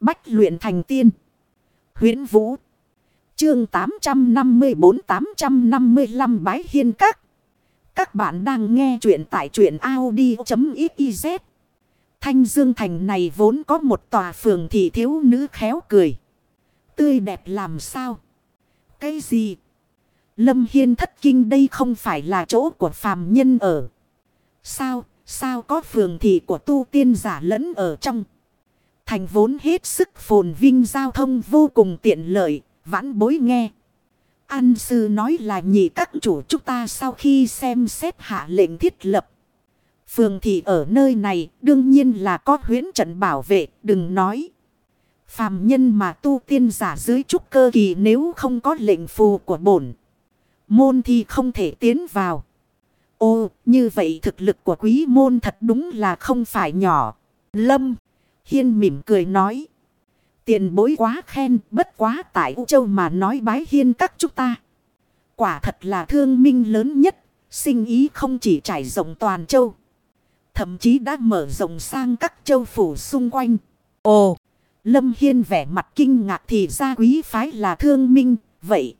Bách luyện thành tiên. huyễn Vũ. Chương 854-855 Bái Hiên Các. Các bạn đang nghe truyện tại truyện Audi.xyz. Thanh Dương Thành này vốn có một tòa phường thị thiếu nữ khéo cười. Tươi đẹp làm sao? Cái gì? Lâm Hiên thất kinh đây không phải là chỗ của phàm nhân ở. Sao? Sao có phường thị của tu tiên giả lẫn ở trong? Thành vốn hết sức phồn vinh giao thông vô cùng tiện lợi, vãn bối nghe. An sư nói là nhị các chủ chúng ta sau khi xem xét hạ lệnh thiết lập. Phường thị ở nơi này đương nhiên là có huyến trận bảo vệ, đừng nói. Phàm nhân mà tu tiên giả dưới trúc cơ kỳ nếu không có lệnh phù của bổn. Môn thì không thể tiến vào. Ô, như vậy thực lực của quý môn thật đúng là không phải nhỏ. Lâm, Hiên mỉm cười nói. Tiền bối quá khen, bất quá tại U Châu mà nói bái hiên các chúng ta. Quả thật là thương minh lớn nhất, sinh ý không chỉ trải rộng toàn châu. Thậm chí đã mở rộng sang các châu phủ xung quanh. Ồ, Lâm Hiên vẻ mặt kinh ngạc thì ra quý phái là thương minh, vậy.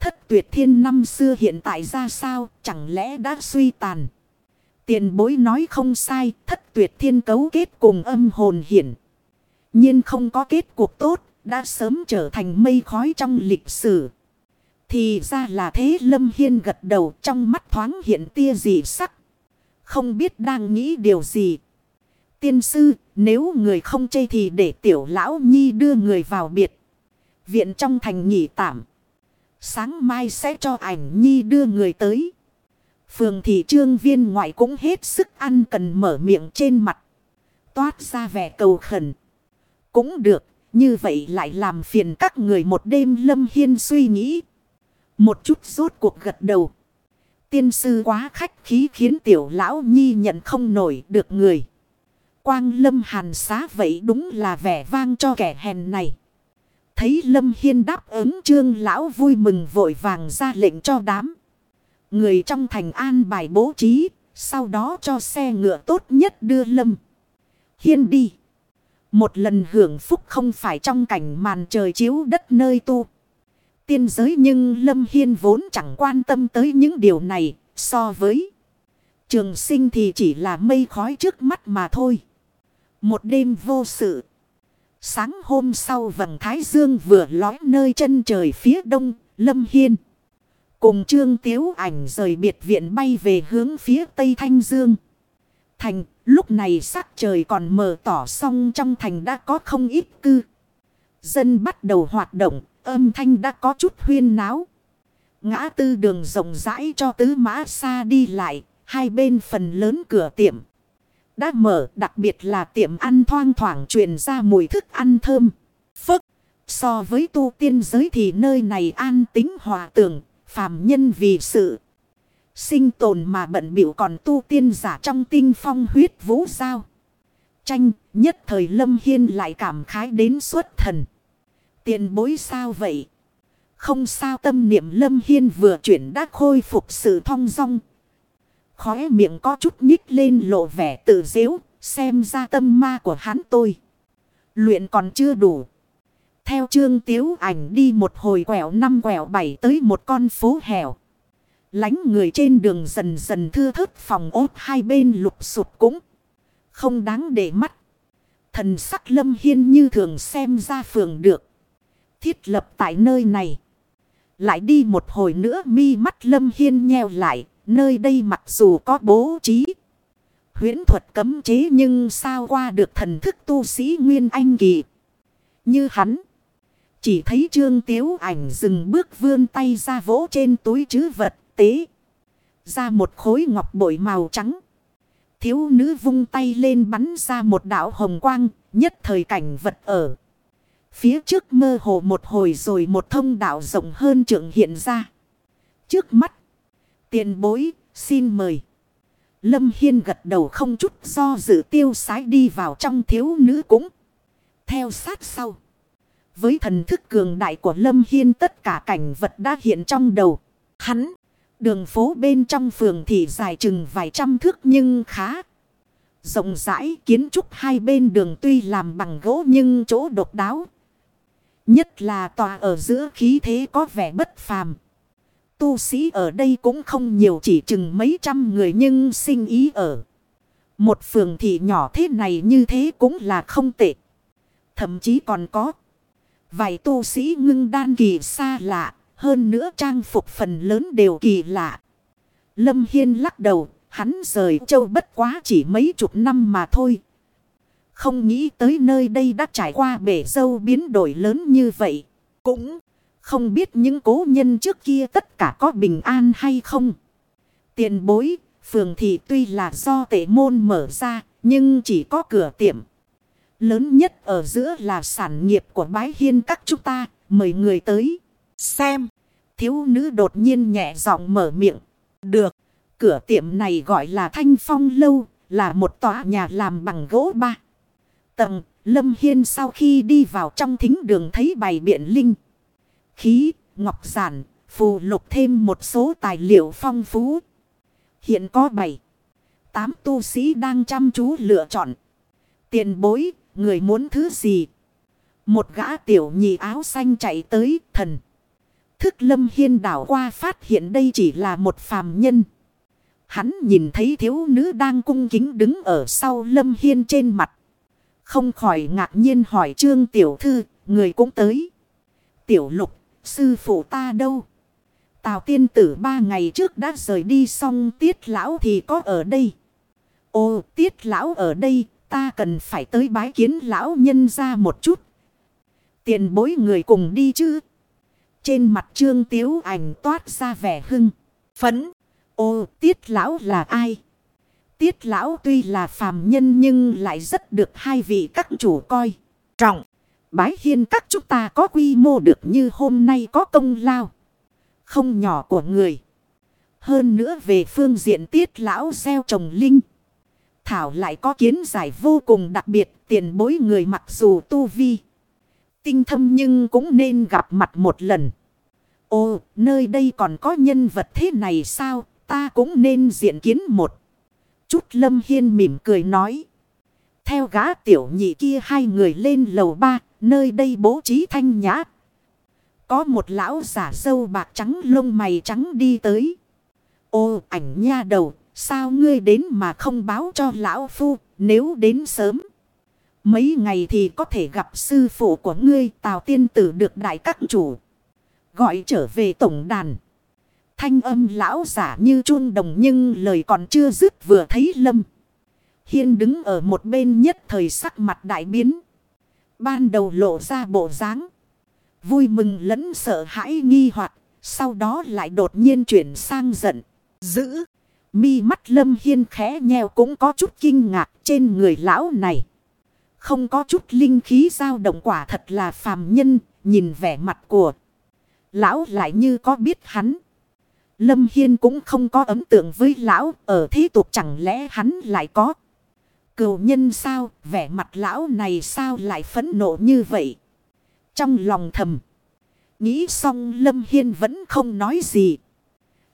Thất tuyệt thiên năm xưa hiện tại ra sao, chẳng lẽ đã suy tàn. Tiền bối nói không sai, thất tuyệt thiên cấu kết cùng âm hồn hiển. nhiên không có kết cuộc tốt, đã sớm trở thành mây khói trong lịch sử. Thì ra là thế Lâm Hiên gật đầu trong mắt thoáng hiện tia dị sắc. Không biết đang nghĩ điều gì. Tiên sư, nếu người không chê thì để tiểu lão nhi đưa người vào biệt. Viện trong thành nghỉ tạm. Sáng mai sẽ cho ảnh nhi đưa người tới. Phường thị trương viên ngoại cũng hết sức ăn cần mở miệng trên mặt. Toát ra vẻ cầu khẩn. Cũng được, như vậy lại làm phiền các người một đêm lâm hiên suy nghĩ. Một chút rốt cuộc gật đầu. Tiên sư quá khách khí khiến tiểu lão nhi nhận không nổi được người. Quang lâm hàn xá vậy đúng là vẻ vang cho kẻ hèn này. Thấy lâm hiên đáp ứng trương lão vui mừng vội vàng ra lệnh cho đám. Người trong thành an bài bố trí, sau đó cho xe ngựa tốt nhất đưa Lâm. Hiên đi. Một lần hưởng phúc không phải trong cảnh màn trời chiếu đất nơi tu. Tiên giới nhưng Lâm Hiên vốn chẳng quan tâm tới những điều này so với trường sinh thì chỉ là mây khói trước mắt mà thôi. Một đêm vô sự. Sáng hôm sau vầng thái dương vừa lói nơi chân trời phía đông, Lâm Hiên. Cùng Trương Tiếu ảnh rời biệt viện bay về hướng phía Tây Thanh Dương. Thành, lúc này sắc trời còn mờ tỏ xong trong thành đã có không ít cư. Dân bắt đầu hoạt động, âm thanh đã có chút huyên náo. Ngã tư đường rộng rãi cho tứ mã xa đi lại, hai bên phần lớn cửa tiệm. Đã mở, đặc biệt là tiệm ăn thoang thoảng truyền ra mùi thức ăn thơm. Phức, so với tu tiên giới thì nơi này an tính hòa tường, phàm nhân vì sự sinh tồn mà bận biểu còn tu tiên giả trong tinh phong huyết vũ sao. Tranh nhất thời Lâm Hiên lại cảm khái đến suốt thần. Tiền bối sao vậy? Không sao tâm niệm Lâm Hiên vừa chuyển đã khôi phục sự thong dong. Khóe miệng có chút nhích lên lộ vẻ tự dễu, xem ra tâm ma của hắn tôi. Luyện còn chưa đủ. Theo trương tiếu ảnh đi một hồi quẹo năm quẹo bảy tới một con phố hẻo. Lánh người trên đường dần dần thưa thớt phòng ốt hai bên lục sụp cũng. Không đáng để mắt. Thần sắc lâm hiên như thường xem ra phường được. Thiết lập tại nơi này. Lại đi một hồi nữa mi mắt lâm hiên nheo lại. Nơi đây mặc dù có bố trí. huyễn thuật cấm chế nhưng sao qua được thần thức tu sĩ Nguyên Anh Kỳ. Như hắn. Chỉ thấy trương tiếu ảnh dừng bước vươn tay ra vỗ trên túi chứ vật tế. Ra một khối ngọc bội màu trắng. Thiếu nữ vung tay lên bắn ra một đảo hồng quang, nhất thời cảnh vật ở. Phía trước mơ hồ một hồi rồi một thông đạo rộng hơn trượng hiện ra. Trước mắt, tiền bối, xin mời. Lâm Hiên gật đầu không chút do dự tiêu sái đi vào trong thiếu nữ cũng. Theo sát sau. Với thần thức cường đại của Lâm Hiên tất cả cảnh vật đã hiện trong đầu. Hắn, đường phố bên trong phường thì dài chừng vài trăm thước nhưng khá Rộng rãi kiến trúc hai bên đường tuy làm bằng gỗ nhưng chỗ độc đáo. Nhất là tòa ở giữa khí thế có vẻ bất phàm. Tu sĩ ở đây cũng không nhiều chỉ chừng mấy trăm người nhưng sinh ý ở. Một phường thị nhỏ thế này như thế cũng là không tệ. Thậm chí còn có vài tu sĩ ngưng đan kỳ xa lạ. Hơn nữa trang phục phần lớn đều kỳ lạ. Lâm Hiên lắc đầu, hắn rời châu bất quá chỉ mấy chục năm mà thôi. Không nghĩ tới nơi đây đã trải qua bể dâu biến đổi lớn như vậy. Cũng không biết những cố nhân trước kia tất cả có bình an hay không. Tiền bối, phường thị tuy là do tệ môn mở ra, nhưng chỉ có cửa tiệm. Lớn nhất ở giữa là sản nghiệp của bái hiên các chúng ta, mời người tới. Xem, thiếu nữ đột nhiên nhẹ giọng mở miệng. Được, cửa tiệm này gọi là Thanh Phong Lâu, là một tòa nhà làm bằng gỗ ba. Tầng, Lâm Hiên sau khi đi vào trong thính đường thấy bày biện linh. Khí, ngọc giản, phù lục thêm một số tài liệu phong phú. Hiện có bảy, tám tu sĩ đang chăm chú lựa chọn. Tiền bối, người muốn thứ gì? Một gã tiểu nhị áo xanh chạy tới thần. Thức lâm hiên đảo qua phát hiện đây chỉ là một phàm nhân. Hắn nhìn thấy thiếu nữ đang cung kính đứng ở sau lâm hiên trên mặt. Không khỏi ngạc nhiên hỏi trương tiểu thư, người cũng tới. Tiểu lục, sư phụ ta đâu? Tào tiên tử ba ngày trước đã rời đi xong tiết lão thì có ở đây. Ô tiết lão ở đây, ta cần phải tới bái kiến lão nhân ra một chút. Tiền bối người cùng đi chứ? Trên mặt trương tiếu ảnh toát ra vẻ hưng. Phấn. Ô, tiết lão là ai? Tiết lão tuy là phàm nhân nhưng lại rất được hai vị các chủ coi. Trọng. Bái hiên các chúng ta có quy mô được như hôm nay có công lao. Không nhỏ của người. Hơn nữa về phương diện tiết lão gieo trồng linh. Thảo lại có kiến giải vô cùng đặc biệt tiền bối người mặc dù tu vi. Tinh thâm nhưng cũng nên gặp mặt một lần. Ồ, nơi đây còn có nhân vật thế này sao? Ta cũng nên diện kiến một. Chút lâm hiên mỉm cười nói. Theo gã tiểu nhị kia hai người lên lầu ba, nơi đây bố trí thanh nhã. Có một lão giả sâu bạc trắng lông mày trắng đi tới. Ô ảnh nha đầu, sao ngươi đến mà không báo cho lão phu, nếu đến sớm. Mấy ngày thì có thể gặp sư phụ của ngươi Tào Tiên Tử được đại các chủ. Gọi trở về tổng đàn. Thanh âm lão giả như chuông đồng nhưng lời còn chưa dứt vừa thấy lâm. Hiên đứng ở một bên nhất thời sắc mặt đại biến. Ban đầu lộ ra bộ dáng Vui mừng lẫn sợ hãi nghi hoặc Sau đó lại đột nhiên chuyển sang giận. Giữ. Mi mắt lâm hiên khẽ nheo cũng có chút kinh ngạc trên người lão này. Không có chút linh khí dao động quả thật là phàm nhân. Nhìn vẻ mặt của. Lão lại như có biết hắn. Lâm Hiên cũng không có ấn tượng với lão. Ở thế tục chẳng lẽ hắn lại có. Cựu nhân sao, vẻ mặt lão này sao lại phẫn nộ như vậy? Trong lòng thầm. Nghĩ xong Lâm Hiên vẫn không nói gì.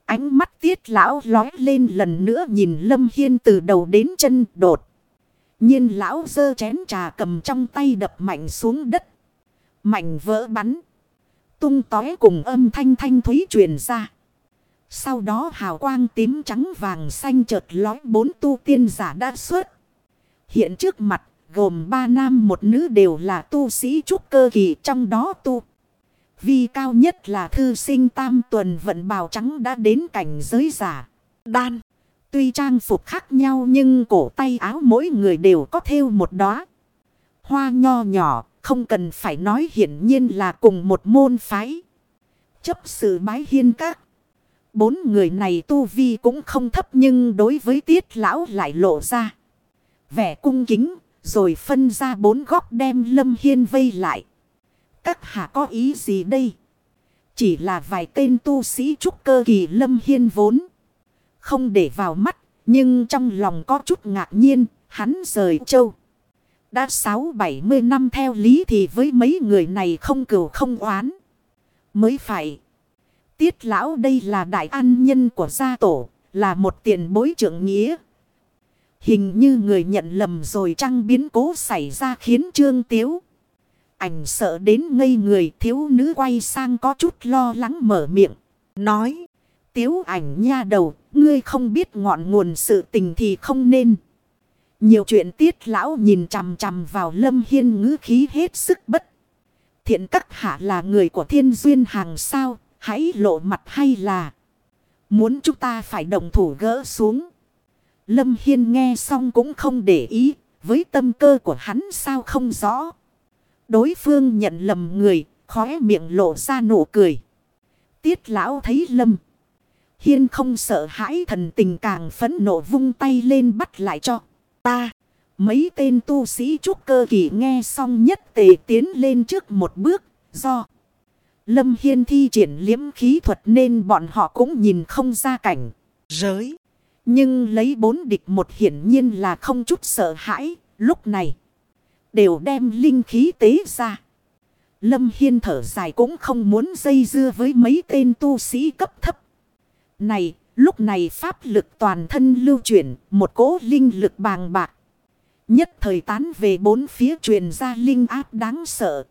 Ánh mắt tiết lão lói lên lần nữa nhìn Lâm Hiên từ đầu đến chân đột. nhiên lão dơ chén trà cầm trong tay đập mạnh xuống đất. Mạnh vỡ bắn. Tung tói cùng âm thanh thanh thúy truyền ra. Sau đó hào quang tím trắng vàng xanh chợt lói bốn tu tiên giả đã xuất. Hiện trước mặt, gồm ba nam một nữ đều là tu sĩ trúc cơ kỳ trong đó tu. Vi cao nhất là thư sinh tam tuần vận bào trắng đã đến cảnh giới giả. Đan. Tuy trang phục khác nhau nhưng cổ tay áo mỗi người đều có thêu một đóa Hoa nho nhỏ, không cần phải nói hiển nhiên là cùng một môn phái. Chấp sự bái hiên các. Bốn người này tu vi cũng không thấp nhưng đối với tiết lão lại lộ ra vẻ cung kính, rồi phân ra bốn góc đem Lâm Hiên vây lại. Các hạ có ý gì đây? Chỉ là vài tên tu sĩ trúc cơ kỳ Lâm Hiên vốn. Không để vào mắt, nhưng trong lòng có chút ngạc nhiên, hắn rời châu. Đã sáu bảy mươi năm theo lý thì với mấy người này không cửu không oán. Mới phải. Tiết lão đây là đại an nhân của gia tổ, là một tiền bối trưởng nghĩa. Hình như người nhận lầm rồi trăng biến cố xảy ra khiến Trương Tiếu. Ảnh sợ đến ngây người, thiếu nữ quay sang có chút lo lắng mở miệng. Nói. Tiếu ảnh nha đầu. Ngươi không biết ngọn nguồn sự tình thì không nên. Nhiều chuyện tiết lão nhìn chằm chằm vào lâm hiên ngữ khí hết sức bất. Thiện, các hạ là người của thiên duyên hàng sao. Hãy lộ mặt hay là. Muốn chúng ta phải đồng thủ gỡ xuống. Lâm Hiên nghe xong cũng không để ý. Với tâm cơ của hắn sao không rõ. Đối phương nhận lầm người. Khóe miệng lộ ra nụ cười. Tiết lão thấy Lâm. Hiên không sợ hãi thần tình càng phấn nộ vung tay lên bắt lại cho ta. Mấy tên tu sĩ trúc cơ kỳ nghe xong nhất tề tiến lên trước một bước. Do Lâm Hiên thi triển liếm khí thuật nên bọn họ cũng nhìn không ra cảnh. giới Nhưng lấy bốn địch một hiển nhiên là không chút sợ hãi. Lúc này. Đều đem linh khí tế ra. Lâm Hiên thở dài cũng không muốn dây dưa với mấy tên tu sĩ cấp thấp. Này, lúc này pháp lực toàn thân lưu chuyển, một cỗ linh lực bàng bạc. Nhất thời tán về bốn phía truyền ra linh áp đáng sợ.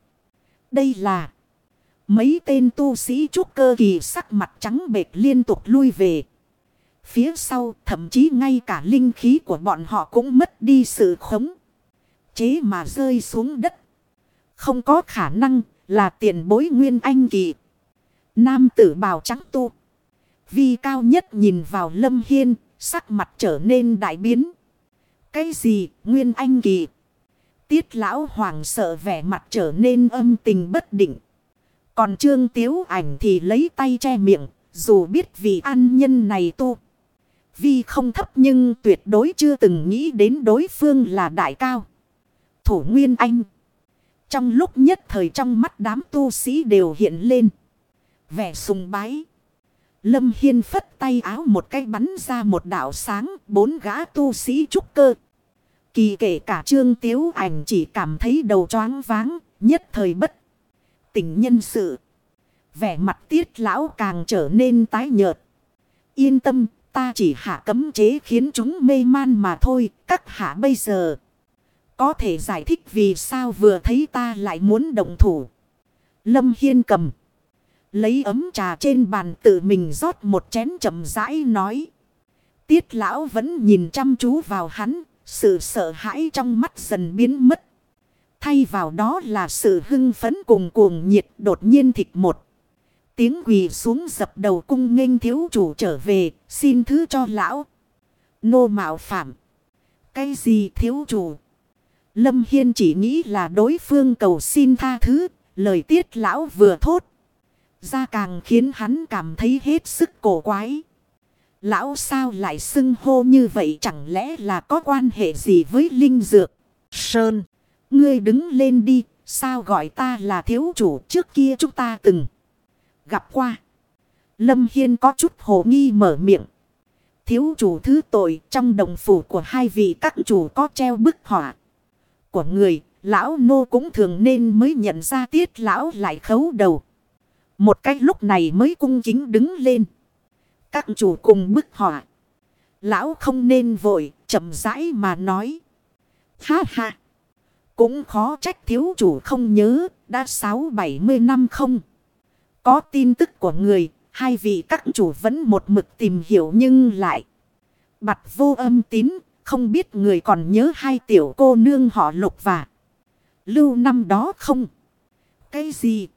Đây là mấy tên tu sĩ trúc cơ kỳ sắc mặt trắng bệt liên tục lui về. Phía sau thậm chí ngay cả linh khí của bọn họ cũng mất đi sự khống. Chế mà rơi xuống đất. Không có khả năng là tiền bối nguyên anh kỳ. Nam tử bào trắng tu. Vi cao nhất nhìn vào lâm hiên, sắc mặt trở nên đại biến. Cái gì, nguyên anh kỳ? Tiết lão hoàng sợ vẻ mặt trở nên âm tình bất định. Còn trương tiếu ảnh thì lấy tay che miệng, dù biết vì an nhân này tu. Vi không thấp nhưng tuyệt đối chưa từng nghĩ đến đối phương là đại cao. Thủ Nguyên Anh. Trong lúc nhất thời trong mắt đám tu sĩ đều hiện lên. Vẻ sùng bái. Lâm Hiên phất tay áo một cái bắn ra một đảo sáng. Bốn gã tu sĩ trúc cơ. Kỳ kể cả trương tiếu ảnh chỉ cảm thấy đầu choáng váng. Nhất thời bất. Tình nhân sự. Vẻ mặt tiết lão càng trở nên tái nhợt. Yên tâm, ta chỉ hạ cấm chế khiến chúng mê man mà thôi. Các hạ bây giờ. Có thể giải thích vì sao vừa thấy ta lại muốn động thủ. Lâm Hiên cầm. Lấy ấm trà trên bàn tự mình rót một chén chậm rãi nói. Tiết lão vẫn nhìn chăm chú vào hắn. Sự sợ hãi trong mắt dần biến mất. Thay vào đó là sự hưng phấn cùng cuồng nhiệt đột nhiên thịt một. Tiếng quỳ xuống dập đầu cung nghênh thiếu chủ trở về, xin thứ cho lão. Nô mạo phạm. Cái gì thiếu chủ? Lâm Hiên chỉ nghĩ là đối phương cầu xin tha thứ, lời tiết lão vừa thốt. Ra càng khiến hắn cảm thấy hết sức cổ quái. Lão sao lại xưng hô như vậy chẳng lẽ là có quan hệ gì với linh dược? Sơn, ngươi đứng lên đi, sao gọi ta là thiếu chủ trước kia chúng ta từng gặp qua. Lâm Hiên có chút hồ nghi mở miệng. Thiếu chủ thứ tội trong đồng phủ của hai vị các chủ có treo bức họa của người, lão nô cũng thường nên mới nhận ra tiết lão lại khấu đầu. Một cách lúc này mới cung kính đứng lên. Các chủ cùng bức họa. Lão không nên vội, chậm rãi mà nói. Ha ha! Cũng khó trách thiếu chủ không nhớ, đã sáu bảy mươi năm không. Có tin tức của người, hai vị các chủ vẫn một mực tìm hiểu nhưng lại. Bặt vô âm tín, không biết người còn nhớ hai tiểu cô nương họ lục và lưu năm đó không? Cái gì?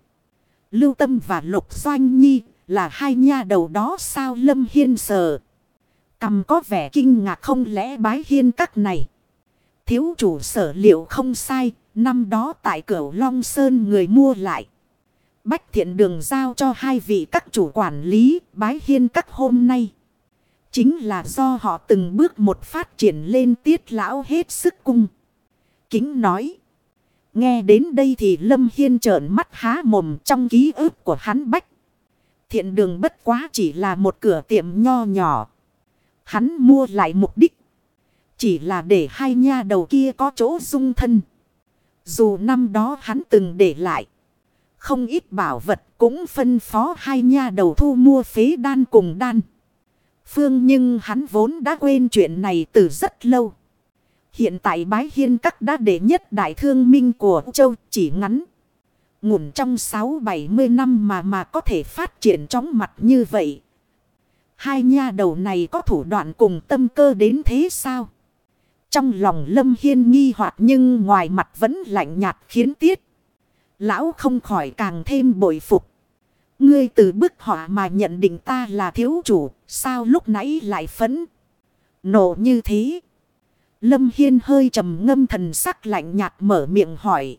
Lưu tâm và lục doanh nhi là hai nha đầu đó sao lâm hiên sờ. Cầm có vẻ kinh ngạc không lẽ bái hiên các này. Thiếu chủ sở liệu không sai, năm đó tại cửa Long Sơn người mua lại. Bách thiện đường giao cho hai vị các chủ quản lý bái hiên các hôm nay. Chính là do họ từng bước một phát triển lên tiết lão hết sức cung. Kính nói. Nghe đến đây thì Lâm Hiên trợn mắt há mồm trong ký ức của hắn bách. Thiện đường bất quá chỉ là một cửa tiệm nho nhỏ. Hắn mua lại mục đích. Chỉ là để hai nha đầu kia có chỗ dung thân. Dù năm đó hắn từng để lại. Không ít bảo vật cũng phân phó hai nha đầu thu mua phế đan cùng đan. Phương nhưng hắn vốn đã quên chuyện này từ rất lâu. Hiện tại bái hiên các đã đệ nhất đại thương minh của châu chỉ ngắn. Ngủn trong 6-70 năm mà mà có thể phát triển chóng mặt như vậy. Hai nha đầu này có thủ đoạn cùng tâm cơ đến thế sao? Trong lòng Lâm Hiên nghi hoặc nhưng ngoài mặt vẫn lạnh nhạt khiến tiết. Lão không khỏi càng thêm bội phục. Ngươi từ bức họa mà nhận định ta là thiếu chủ, sao lúc nãy lại phấn? Nổ như thế. Lâm Hiên hơi trầm ngâm thần sắc lạnh nhạt mở miệng hỏi.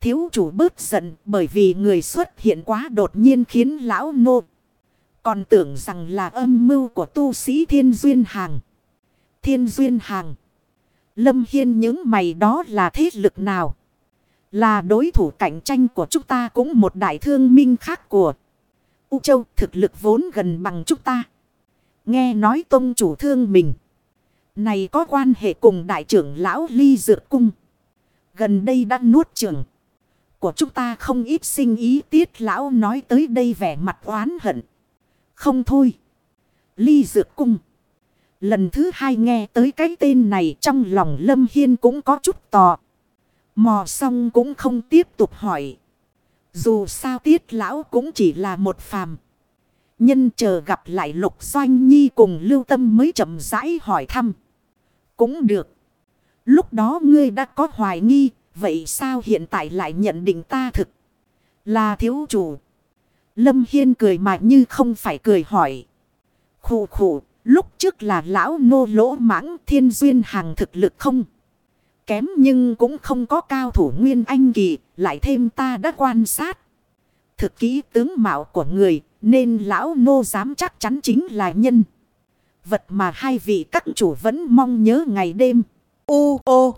Thiếu chủ bớt giận bởi vì người xuất hiện quá đột nhiên khiến lão nô. Còn tưởng rằng là âm mưu của tu sĩ Thiên Duyên Hàng. Thiên Duyên Hàng. Lâm Hiên những mày đó là thế lực nào? Là đối thủ cạnh tranh của chúng ta cũng một đại thương minh khác của U Châu, thực lực vốn gần bằng chúng ta. Nghe nói tôn chủ thương mình. Này có quan hệ cùng đại trưởng lão ly dược cung. Gần đây đã nuốt trưởng. Của chúng ta không ít sinh ý tiết lão nói tới đây vẻ mặt oán hận. Không thôi. Ly dược cung. Lần thứ hai nghe tới cái tên này trong lòng Lâm Hiên cũng có chút tò. Mò xong cũng không tiếp tục hỏi. Dù sao tiết lão cũng chỉ là một phàm. Nhân chờ gặp lại lục doanh nhi cùng lưu tâm mới chậm rãi hỏi thăm. Cũng được. Lúc đó ngươi đã có hoài nghi. Vậy sao hiện tại lại nhận định ta thực là thiếu chủ? Lâm Hiên cười mà như không phải cười hỏi. Khủ khủ, lúc trước là lão nô lỗ mãng thiên duyên hàng thực lực không? Kém nhưng cũng không có cao thủ nguyên anh kỳ, lại thêm ta đã quan sát. Thực kỹ tướng mạo của người, nên lão nô dám chắc chắn chính là nhân. Vật mà hai vị các chủ vẫn mong nhớ ngày đêm. Ô ô!